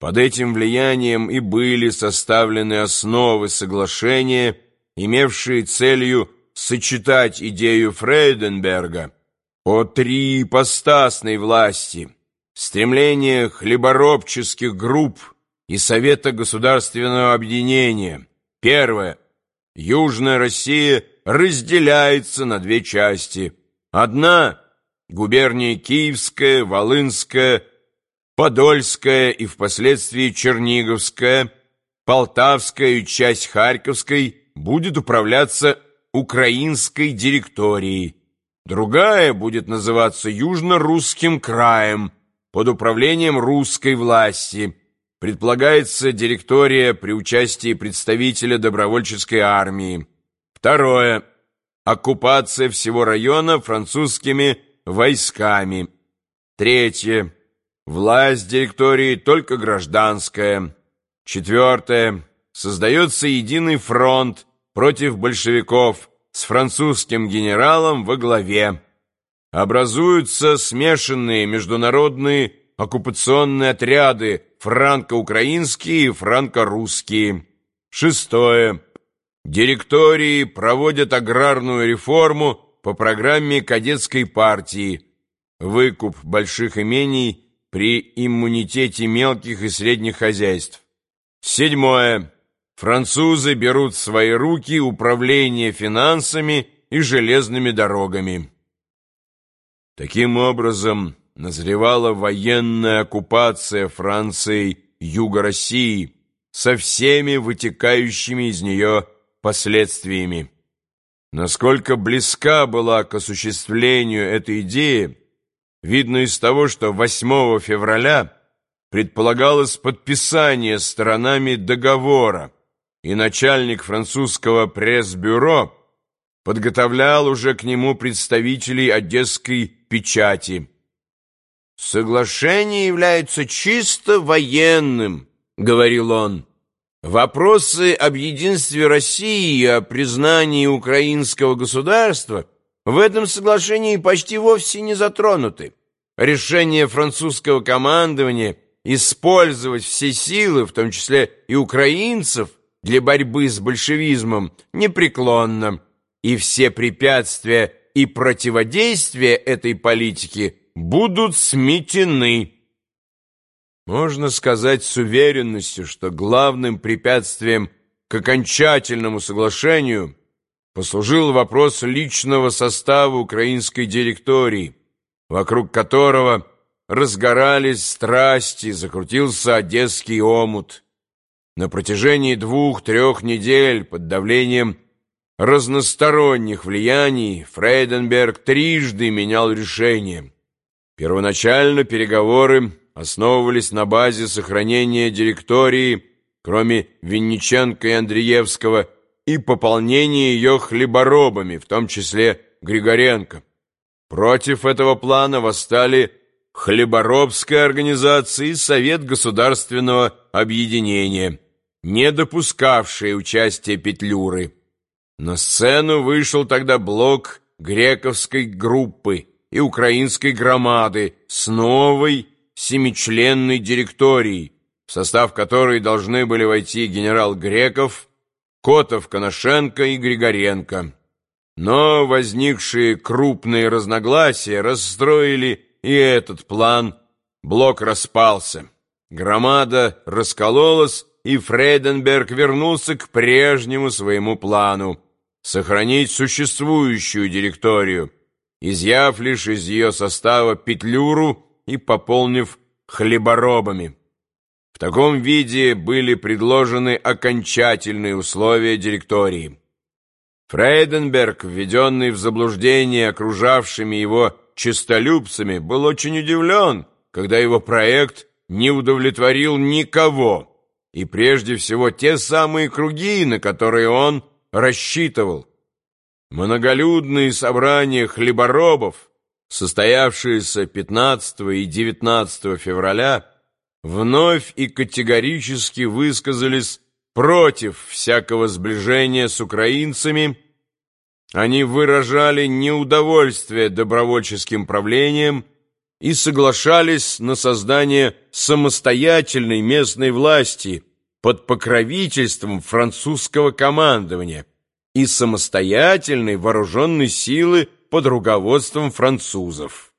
Под этим влиянием и были составлены основы соглашения, имевшие целью сочетать идею Фрейденберга о триипостасной власти, стремление хлеборобческих групп и Совета государственного объединения. Первое. Южная Россия разделяется на две части. Одна – губерния Киевская, Волынская, Подольская и впоследствии Черниговская, Полтавская и часть Харьковской будет управляться украинской директорией. Другая будет называться Южно-Русским краем под управлением русской власти. Предполагается директория при участии представителя добровольческой армии. Второе. Оккупация всего района французскими войсками. Третье. Власть директории только гражданская. Четвертое. Создается единый фронт против большевиков с французским генералом во главе. Образуются смешанные международные оккупационные отряды франко-украинские и франко-русские. Шестое. Директории проводят аграрную реформу по программе кадетской партии, выкуп больших имений при иммунитете мелких и средних хозяйств. Седьмое. Французы берут в свои руки управление финансами и железными дорогами. Таким образом, назревала военная оккупация Францией Юга России со всеми вытекающими из нее последствиями. Насколько близка была к осуществлению эта идея, видно из того, что 8 февраля предполагалось подписание сторонами договора, и начальник французского пресс-бюро подготовлял уже к нему представителей одесской печати. «Соглашение является чисто военным», — говорил он. Вопросы об единстве России и о признании украинского государства в этом соглашении почти вовсе не затронуты. Решение французского командования использовать все силы, в том числе и украинцев, для борьбы с большевизмом непреклонно, и все препятствия и противодействия этой политики будут сметены. Можно сказать с уверенностью, что главным препятствием к окончательному соглашению послужил вопрос личного состава украинской директории, вокруг которого разгорались страсти, закрутился одесский омут. На протяжении двух-трех недель под давлением разносторонних влияний Фрейденберг трижды менял решение. Первоначально переговоры основывались на базе сохранения директории, кроме Винниченко и Андреевского, и пополнения ее хлеборобами, в том числе Григоренко. Против этого плана восстали Хлеборобская организация и Совет государственного объединения, не допускавшие участия Петлюры. На сцену вышел тогда блок грековской группы и украинской громады с новой семичленной директорией, в состав которой должны были войти генерал Греков, Котов, Коношенко и Григоренко. Но возникшие крупные разногласия расстроили и этот план. Блок распался. Громада раскололась, и Фрейденберг вернулся к прежнему своему плану — сохранить существующую директорию, изъяв лишь из ее состава Петлюру и пополнив хлеборобами. В таком виде были предложены окончательные условия директории. Фрейденберг, введенный в заблуждение окружавшими его честолюбцами, был очень удивлен, когда его проект не удовлетворил никого, и прежде всего те самые круги, на которые он рассчитывал. Многолюдные собрания хлеборобов, состоявшиеся 15 и 19 февраля, вновь и категорически высказались против всякого сближения с украинцами. Они выражали неудовольствие добровольческим правлением и соглашались на создание самостоятельной местной власти под покровительством французского командования и самостоятельной вооруженной силы под руководством французов.